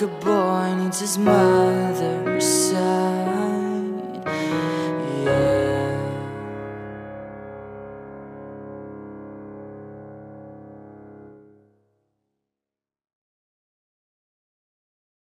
like a boy needs his mother.